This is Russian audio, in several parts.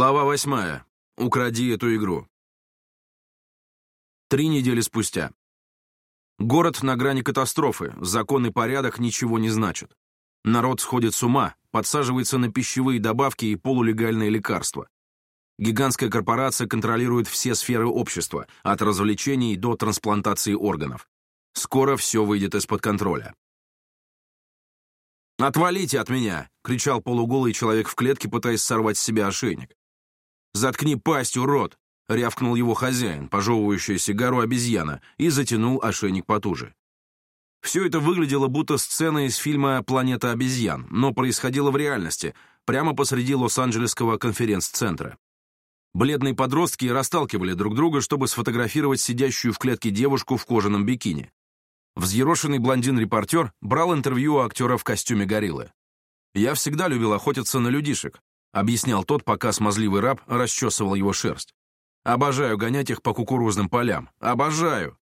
Глава восьмая. Укради эту игру. Три недели спустя. Город на грани катастрофы, закон и порядок ничего не значат. Народ сходит с ума, подсаживается на пищевые добавки и полулегальные лекарства. Гигантская корпорация контролирует все сферы общества, от развлечений до трансплантации органов. Скоро все выйдет из-под контроля. «Отвалите от меня!» — кричал полуголый человек в клетке, пытаясь сорвать с себя ошейник. «Заткни пасть, урод!» — рявкнул его хозяин, пожевывающая сигару обезьяна, и затянул ошейник потуже. Все это выглядело будто сцена из фильма «Планета обезьян», но происходило в реальности, прямо посреди Лос-Анджелесского конференц-центра. Бледные подростки расталкивали друг друга, чтобы сфотографировать сидящую в клетке девушку в кожаном бикини. Взъерошенный блондин-репортер брал интервью у актера в костюме гориллы. «Я всегда любил охотиться на людишек. — объяснял тот, пока смазливый раб расчесывал его шерсть. «Обожаю гонять их по кукурузным полям. Обожаю!»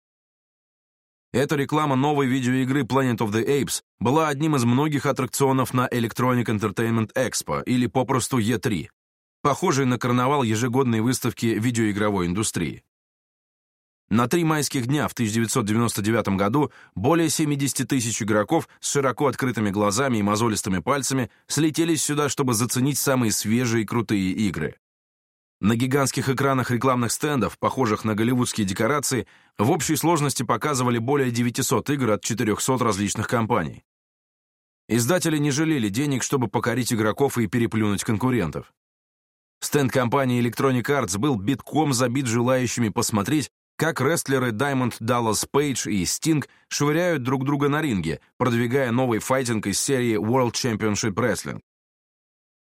Эта реклама новой видеоигры Planet of the Apes была одним из многих аттракционов на Electronic Entertainment Expo, или попросту E3, похожей на карнавал ежегодной выставки видеоигровой индустрии. На три майских дня в 1999 году более 70 тысяч игроков с широко открытыми глазами и мозолистыми пальцами слетелись сюда, чтобы заценить самые свежие и крутые игры. На гигантских экранах рекламных стендов, похожих на голливудские декорации, в общей сложности показывали более 900 игр от 400 различных компаний. Издатели не жалели денег, чтобы покорить игроков и переплюнуть конкурентов. Стенд компании Electronic Arts был битком забит желающими посмотреть, как рестлеры Даймонд Даллас Пейдж и Стинг швыряют друг друга на ринге, продвигая новый файтинг из серии World Championship Wrestling.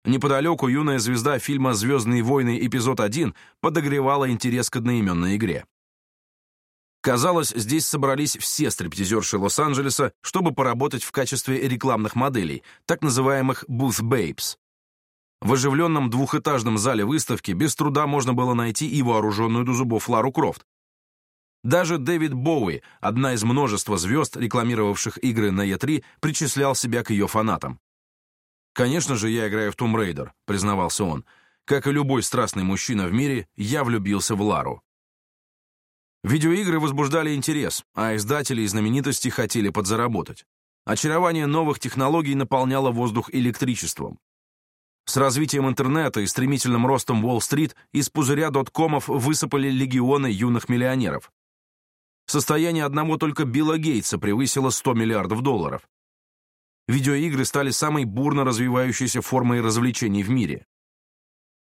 Неподалеку юная звезда фильма «Звездные войны. Эпизод 1» подогревала интерес к одноименной игре. Казалось, здесь собрались все стриптизерши Лос-Анджелеса, чтобы поработать в качестве рекламных моделей, так называемых «booth babes». В оживленном двухэтажном зале выставки без труда можно было найти и вооруженную до зубов Лару Крофт, даже Дэвид Боуи, одна из множества звезд, рекламировавших игры на E3, причислял себя к ее фанатам. «Конечно же, я играю в Tomb Raider», — признавался он. «Как и любой страстный мужчина в мире, я влюбился в Лару». Видеоигры возбуждали интерес, а издатели и знаменитости хотели подзаработать. Очарование новых технологий наполняло воздух электричеством. С развитием интернета и стремительным ростом Уолл-стрит из пузыря доткомов высыпали легионы юных миллионеров. Состояние одного только Билла Гейтса превысило 100 миллиардов долларов. Видеоигры стали самой бурно развивающейся формой развлечений в мире.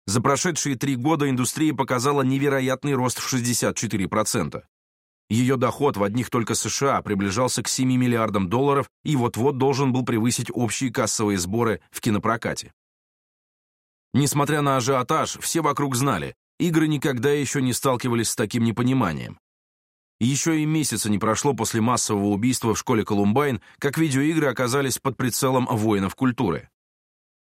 За прошедшие три года индустрия показала невероятный рост в 64%. Ее доход в одних только США приближался к 7 миллиардам долларов и вот-вот должен был превысить общие кассовые сборы в кинопрокате. Несмотря на ажиотаж, все вокруг знали, игры никогда еще не сталкивались с таким непониманием. Еще и месяца не прошло после массового убийства в школе Колумбайн, как видеоигры оказались под прицелом воинов культуры.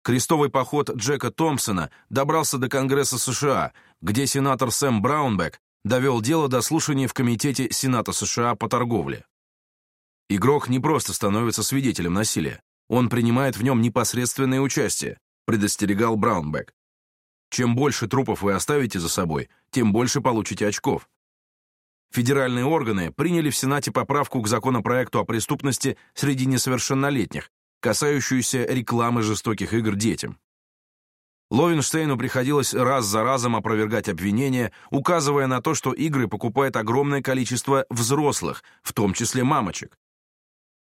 Крестовый поход Джека Томпсона добрался до Конгресса США, где сенатор Сэм Браунбек довел дело до слушания в Комитете Сената США по торговле. Игрок не просто становится свидетелем насилия, он принимает в нем непосредственное участие, предостерегал Браунбек. Чем больше трупов вы оставите за собой, тем больше получите очков. Федеральные органы приняли в Сенате поправку к законопроекту о преступности среди несовершеннолетних, касающуюся рекламы жестоких игр детям. Ловенштейну приходилось раз за разом опровергать обвинения, указывая на то, что игры покупает огромное количество взрослых, в том числе мамочек.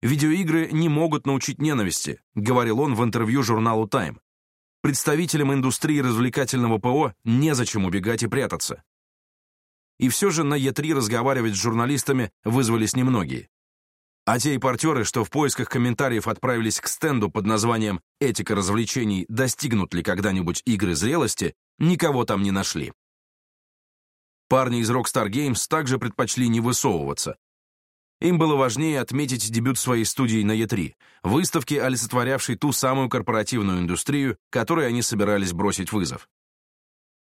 «Видеоигры не могут научить ненависти», — говорил он в интервью журналу Time. «Представителям индустрии развлекательного ПО незачем убегать и прятаться. И все же на Е3 разговаривать с журналистами вызвались немногие. А те репортеры, что в поисках комментариев отправились к стенду под названием «Этика развлечений. Достигнут ли когда-нибудь игры зрелости?», никого там не нашли. Парни из Rockstar Games также предпочли не высовываться. Им было важнее отметить дебют своей студии на E3, выставке, олицетворявшей ту самую корпоративную индустрию, которой они собирались бросить вызов.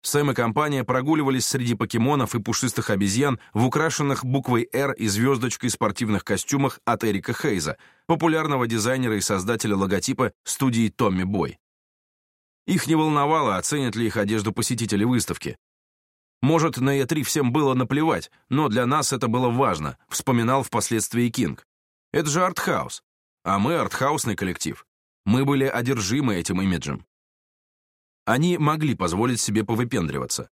Сэм и компания прогуливались среди покемонов и пушистых обезьян в украшенных буквой «Р» и звездочкой спортивных костюмах от Эрика Хейза, популярного дизайнера и создателя логотипа студии «Томми Бой». Их не волновало, оценят ли их одежду посетители выставки. «Может, на Е3 всем было наплевать, но для нас это было важно», вспоминал впоследствии Кинг. «Это же артхаус. А мы артхаусный коллектив. Мы были одержимы этим имиджем. Они могли позволить себе повыпендриваться.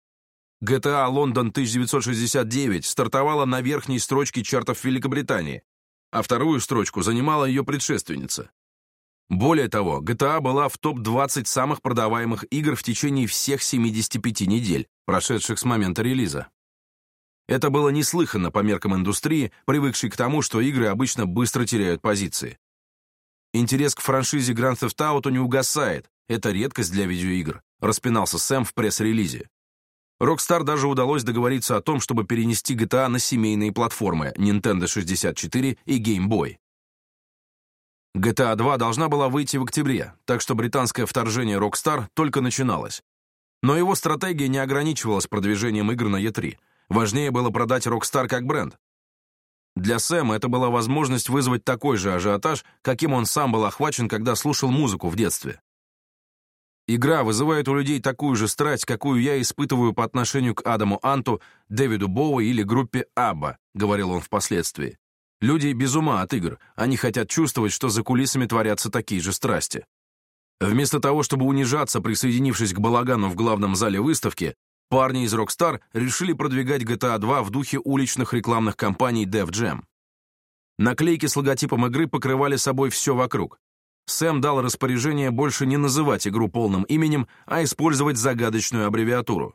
GTA London 1969 стартовала на верхней строчке чартов Великобритании, а вторую строчку занимала ее предшественница. Более того, GTA была в топ-20 самых продаваемых игр в течение всех 75 недель, прошедших с момента релиза. Это было неслыханно по меркам индустрии, привыкшей к тому, что игры обычно быстро теряют позиции. Интерес к франшизе Grand Theft Auto не угасает, это редкость для видеоигр», распинался Сэм в пресс-релизе. Rockstar даже удалось договориться о том, чтобы перенести GTA на семейные платформы Nintendo 64 и Game Boy. GTA 2 должна была выйти в октябре, так что британское вторжение Rockstar только начиналось. Но его стратегия не ограничивалась продвижением игр на E3. Важнее было продать Rockstar как бренд. Для Сэма это была возможность вызвать такой же ажиотаж, каким он сам был охвачен, когда слушал музыку в детстве. Игра вызывает у людей такую же страсть, какую я испытываю по отношению к Адаму Анту, Дэвиду Боу или группе Абба, говорил он впоследствии. Люди без ума от игр, они хотят чувствовать, что за кулисами творятся такие же страсти. Вместо того, чтобы унижаться, присоединившись к балагану в главном зале выставки, парни из Rockstar решили продвигать GTA 2 в духе уличных рекламных кампаний Dev Jam. Наклейки с логотипом игры покрывали собой все вокруг. Сэм дал распоряжение больше не называть игру полным именем, а использовать загадочную аббревиатуру.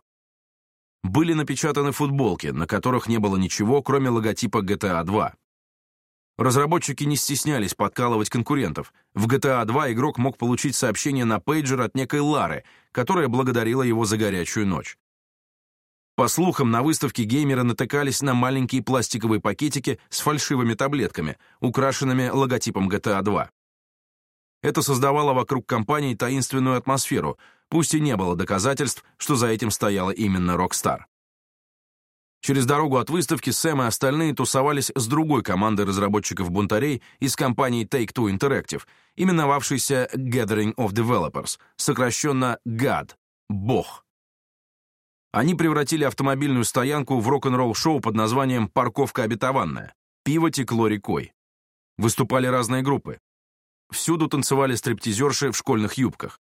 Были напечатаны футболки, на которых не было ничего, кроме логотипа GTA 2. Разработчики не стеснялись подкалывать конкурентов. В GTA 2 игрок мог получить сообщение на пейджер от некой Лары, которая благодарила его за горячую ночь. По слухам, на выставке геймеры натыкались на маленькие пластиковые пакетики с фальшивыми таблетками, украшенными логотипом GTA 2. Это создавало вокруг компании таинственную атмосферу, пусть и не было доказательств, что за этим стояла именно Rockstar. Через дорогу от выставки Сэм и остальные тусовались с другой командой разработчиков-бунтарей из компании Take-Two Interactive, именовавшейся Gathering of Developers, сокращенно GAD — «Бог». Они превратили автомобильную стоянку в рок-н-ролл-шоу под названием «Парковка обетованная». Пиво текло рекой. Выступали разные группы. Всюду танцевали стриптизерши в школьных юбках.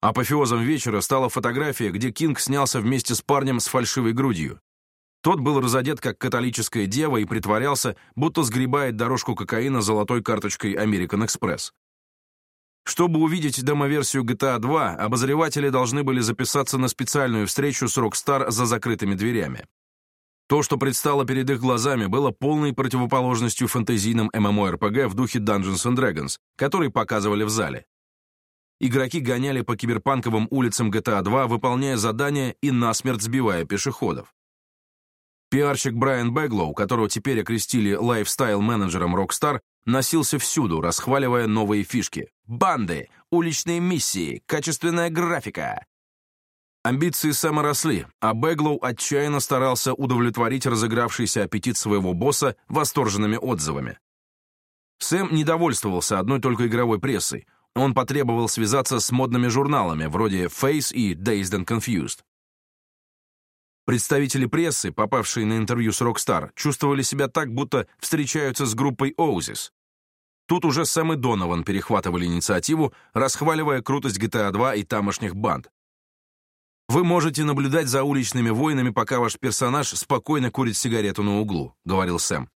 Апофеозом вечера стала фотография, где Кинг снялся вместе с парнем с фальшивой грудью. Тот был разодет как католическая дева и притворялся, будто сгребает дорожку кокаина золотой карточкой American Express. Чтобы увидеть демоверсию GTA 2, обозреватели должны были записаться на специальную встречу с Rockstar за закрытыми дверями. То, что предстало перед их глазами, было полной противоположностью фэнтезийным MMORPG в духе Dungeons and Dragons, который показывали в зале. Игроки гоняли по киберпанковым улицам GTA 2, выполняя задания и насмерть сбивая пешеходов. Пиарщик Брайан Бэглоу, которого теперь окрестили лайфстайл-менеджером Rockstar, носился всюду, расхваливая новые фишки. Банды, уличные миссии, качественная графика. Амбиции Сэма росли, а Беглоу отчаянно старался удовлетворить разыгравшийся аппетит своего босса восторженными отзывами. Сэм недовольствовался одной только игровой прессой. Он потребовал связаться с модными журналами, вроде Face и Dazed and Confused. Представители прессы, попавшие на интервью с Rockstar, чувствовали себя так, будто встречаются с группой Oasis. Тут уже Сэм и Донован перехватывали инициативу, расхваливая крутость GTA 2 и тамошних банд. Вы можете наблюдать за уличными войнами, пока ваш персонаж спокойно курит сигарету на углу», — говорил Сэм.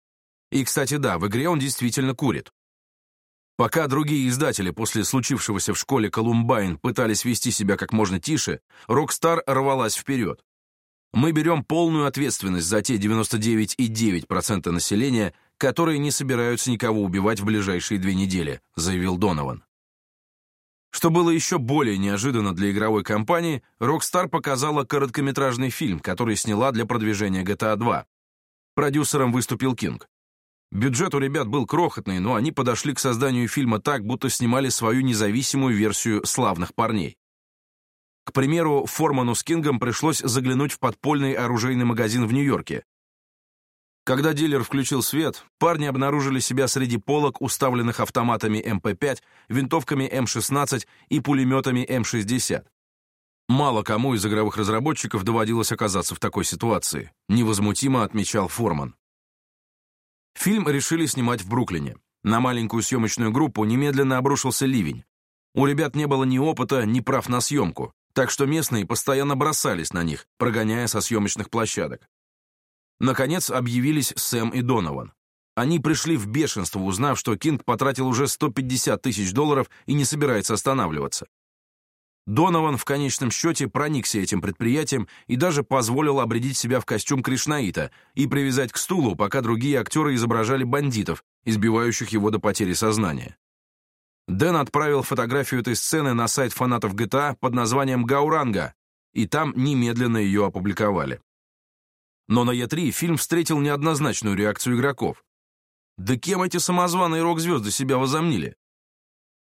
И, кстати, да, в игре он действительно курит. Пока другие издатели после случившегося в школе Колумбайн пытались вести себя как можно тише, Rockstar рвалась вперед. Мы берем полную ответственность за те 99,9% населения, которые не собираются никого убивать в ближайшие две недели», — заявил Донован. Что было еще более неожиданно для игровой компании, Rockstar показала короткометражный фильм, который сняла для продвижения GTA 2. Продюсером выступил Кинг. Бюджет у ребят был крохотный, но они подошли к созданию фильма так, будто снимали свою независимую версию «Славных парней». К примеру, Форману с Кингом пришлось заглянуть в подпольный оружейный магазин в Нью-Йорке, когда дилер включил свет, парни обнаружили себя среди полок, уставленных автоматами МП-5, винтовками М-16 и пулеметами М-60. Мало кому из игровых разработчиков доводилось оказаться в такой ситуации, невозмутимо отмечал Форман. Фильм решили снимать в Бруклине. На маленькую съемочную группу немедленно обрушился ливень. У ребят не было ни опыта, ни прав на съемку, так что местные постоянно бросались на них, прогоняя со съемочных площадок. Наконец объявились Сэм и Донован. Они пришли в бешенство, узнав, что Кинг потратил уже 150 тысяч долларов и не собирается останавливаться. Донован в конечном счете проникся этим предприятием и даже позволил обредить себя в костюм Кришнаита и привязать к стулу, пока другие актеры изображали бандитов, избивающих его до потери сознания. Дэн отправил фотографию этой сцены на сайт фанатов GTA под названием «Гауранга», и там немедленно ее опубликовали. Но на Е3 фильм встретил неоднозначную реакцию игроков. Да кем эти самозваные рок-звезды себя возомнили?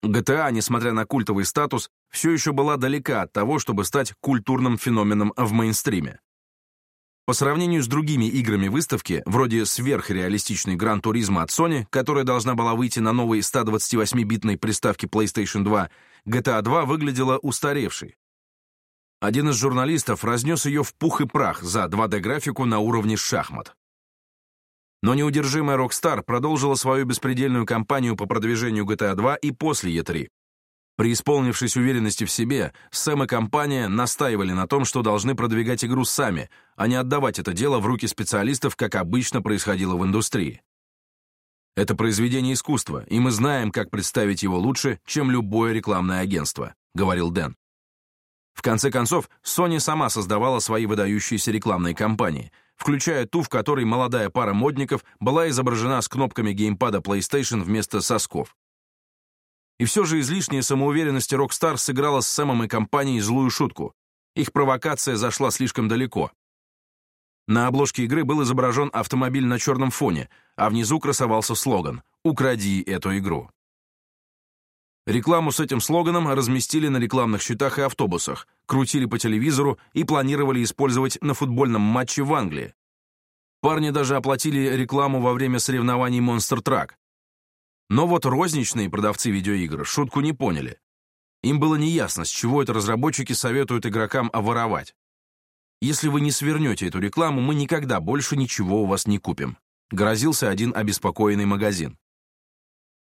GTA, несмотря на культовый статус, все еще была далека от того, чтобы стать культурным феноменом в мейнстриме. По сравнению с другими играми выставки, вроде сверхреалистичной Гран Туризма от Sony, которая должна была выйти на новой 128-битной приставке PlayStation 2, GTA 2 выглядела устаревшей. Один из журналистов разнес ее в пух и прах за 2D-графику на уровне шахмат. Но неудержимая Rockstar продолжила свою беспредельную кампанию по продвижению GTA 2 и после E3. Преисполнившись уверенности в себе, Сэм и компания настаивали на том, что должны продвигать игру сами, а не отдавать это дело в руки специалистов, как обычно происходило в индустрии. Это произведение искусства, и мы знаем, как представить его лучше, чем любое рекламное агентство», — говорил Дэн. В конце концов, Sony сама создавала свои выдающиеся рекламные кампании, включая ту, в которой молодая пара модников была изображена с кнопками геймпада PlayStation вместо сосков. И все же излишняя самоуверенность Rockstar сыграла с Сэмом и компанией злую шутку. Их провокация зашла слишком далеко. На обложке игры был изображен автомобиль на черном фоне, а внизу красовался слоган «Укради эту игру». Рекламу с этим слоганом разместили на рекламных счетах и автобусах, крутили по телевизору и планировали использовать на футбольном матче в Англии. Парни даже оплатили рекламу во время соревнований Monster Truck. Но вот розничные продавцы видеоигр шутку не поняли. Им было неясно, с чего это разработчики советуют игрокам воровать. «Если вы не свернете эту рекламу, мы никогда больше ничего у вас не купим», грозился один обеспокоенный магазин.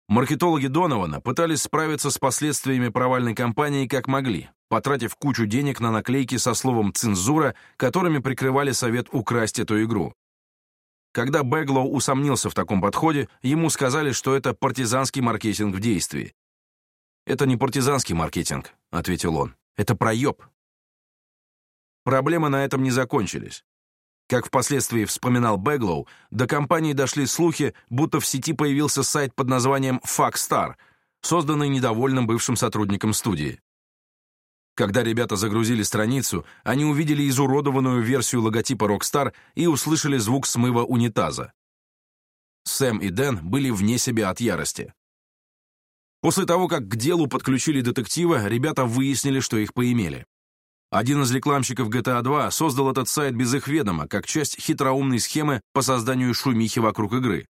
Маркетологи Донована пытались справиться с последствиями провальной кампании как могли, потратив кучу денег на наклейки со словом «цензура», которыми прикрывали совет украсть эту игру. Когда Бэглоу усомнился в таком подходе, ему сказали, что это партизанский маркетинг в действии. «Это не партизанский маркетинг», — ответил он. «Это проеб». Проблемы на этом не закончились. Как впоследствии вспоминал Беглоу, до компании дошли слухи, будто в сети появился сайт под названием «Факстар», созданный недовольным бывшим сотрудником студии. Когда ребята загрузили страницу, они увидели изуродованную версию логотипа Rockstar и услышали звук смыва унитаза. Сэм и Дэн были вне себя от ярости. После того, как к делу подключили детектива, ребята выяснили, что их поимели. Один из рекламщиков GTA 2 создал этот сайт без их ведома, как часть хитроумной схемы по созданию шумихи вокруг игры.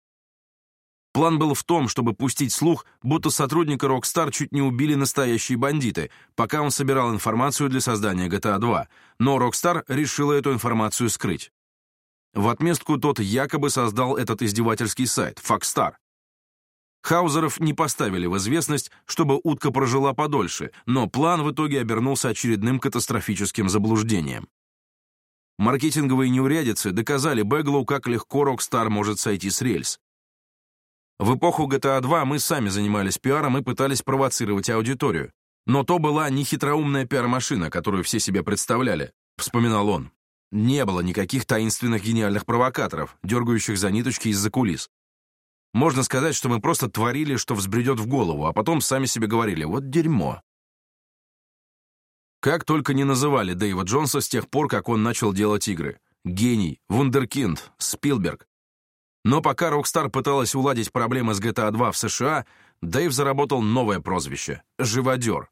План был в том, чтобы пустить слух, будто сотрудника Rockstar чуть не убили настоящие бандиты, пока он собирал информацию для создания GTA 2, но Rockstar решила эту информацию скрыть. В отместку тот якобы создал этот издевательский сайт, Foxstar, Хаузеров не поставили в известность, чтобы утка прожила подольше, но план в итоге обернулся очередным катастрофическим заблуждением. Маркетинговые неурядицы доказали Беглоу, как легко Rockstar может сойти с рельс. В эпоху GTA 2 мы сами занимались пиаром и пытались провоцировать аудиторию. Но то была не хитроумная пиар-машина, которую все себе представляли, вспоминал он. Не было никаких таинственных гениальных провокаторов, дергающих за ниточки из-за кулис. Можно сказать, что мы просто творили, что взбредет в голову, а потом сами себе говорили «вот дерьмо». Как только не называли Дэйва Джонса с тех пор, как он начал делать игры. Гений, вундеркинд, Спилберг. Но пока Rockstar пыталась уладить проблемы с GTA 2 в США, Дэйв заработал новое прозвище — «Живодер».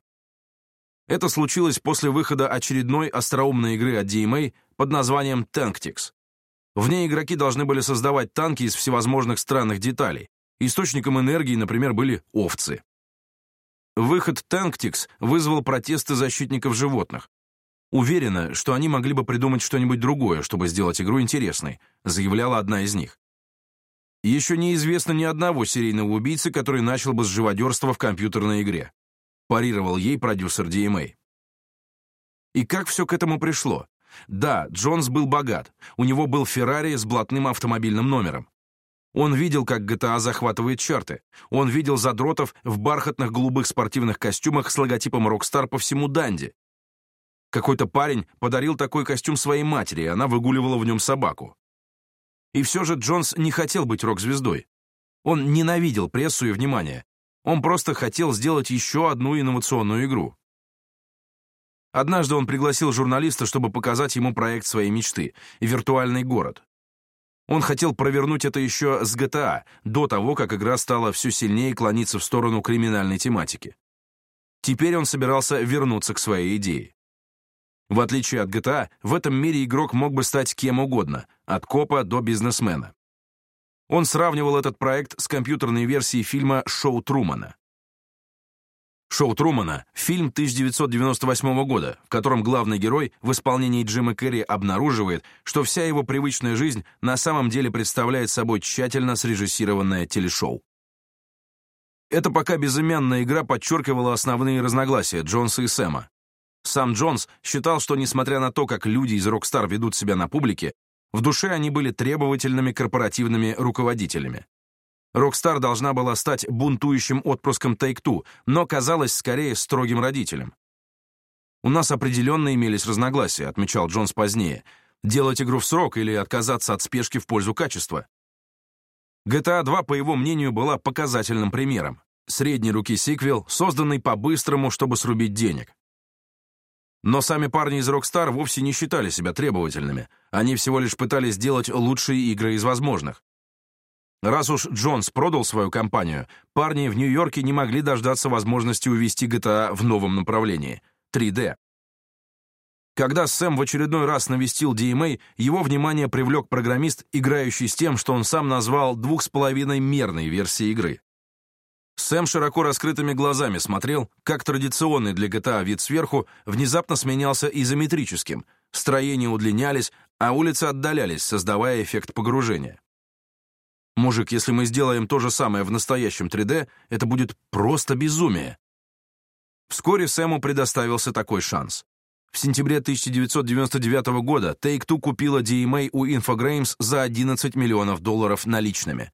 Это случилось после выхода очередной остроумной игры от DMA под названием Tanktics. В ней игроки должны были создавать танки из всевозможных странных деталей. Источником энергии, например, были овцы. Выход Tanktix вызвал протесты защитников животных. «Уверена, что они могли бы придумать что-нибудь другое, чтобы сделать игру интересной», заявляла одна из них. Еще неизвестно ни одного серийного убийцы, который начал бы с живодерства в компьютерной игре. Парировал ей продюсер DMA. И как все к этому пришло? Да, Джонс был богат. У него был Феррари с блатным автомобильным номером. Он видел, как GTA захватывает чарты. Он видел задротов в бархатных голубых спортивных костюмах с логотипом «Rockstar» по всему Данди. Какой-то парень подарил такой костюм своей матери, и она выгуливала в нем собаку. И все же Джонс не хотел быть рок-звездой. Он ненавидел прессу и внимание. Он просто хотел сделать еще одну инновационную игру. Однажды он пригласил журналиста, чтобы показать ему проект своей мечты — виртуальный город. Он хотел провернуть это еще с GTA, до того, как игра стала все сильнее клониться в сторону криминальной тематики. Теперь он собирался вернуться к своей идее. В отличие от GTA, в этом мире игрок мог бы стать кем угодно, от копа до бизнесмена. Он сравнивал этот проект с компьютерной версией фильма «Шоу Трумана». Шоу Трумана — фильм 1998 года, в котором главный герой в исполнении Джима Керри обнаруживает, что вся его привычная жизнь на самом деле представляет собой тщательно срежиссированное телешоу. Эта пока безымянная игра подчеркивала основные разногласия Джонса и Сэма. Сам Джонс считал, что несмотря на то, как люди из «Rockstar» ведут себя на публике, в душе они были требовательными корпоративными руководителями. Rockstar должна была стать бунтующим отпрыском Take-Two, но казалась скорее строгим родителем. «У нас определенно имелись разногласия», — отмечал Джонс позднее. «Делать игру в срок или отказаться от спешки в пользу качества». GTA 2, по его мнению, была показательным примером. Средней руки сиквел, созданный по-быстрому, чтобы срубить денег. Но сами парни из Rockstar вовсе не считали себя требовательными. Они всего лишь пытались сделать лучшие игры из возможных. Раз уж Джонс продал свою компанию, парни в Нью-Йорке не могли дождаться возможности увести GTA а в новом направлении — 3D. Когда Сэм в очередной раз навестил DMA, его внимание привлек программист, играющий с тем, что он сам назвал двух с половиной мерной версией игры. Сэм широко раскрытыми глазами смотрел, как традиционный для GTA а вид сверху внезапно сменялся изометрическим, строения удлинялись, а улицы отдалялись, создавая эффект погружения. Мужик, если мы сделаем то же самое в настоящем 3D, это будет просто безумие. Вскоре Сэму предоставился такой шанс. В сентябре 1999 года Take-Two купила DMA у Infogrames за 11 миллионов долларов наличными.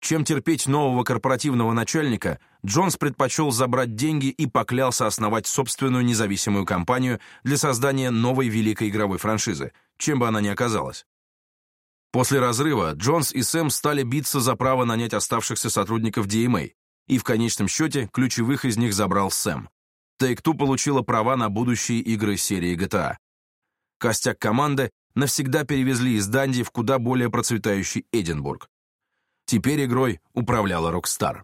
Чем терпеть нового корпоративного начальника, Джонс предпочел забрать деньги и поклялся основать собственную независимую компанию для создания новой великой игровой франшизы, чем бы она ни оказалась. После разрыва Джонс и Сэм стали биться за право нанять оставшихся сотрудников DMA, и в конечном счете ключевых из них забрал Сэм. Take-Two получила права на будущие игры серии GTA. Костяк команды навсегда перевезли из Данди в куда более процветающий Эдинбург. Теперь игрой управляла Rockstar.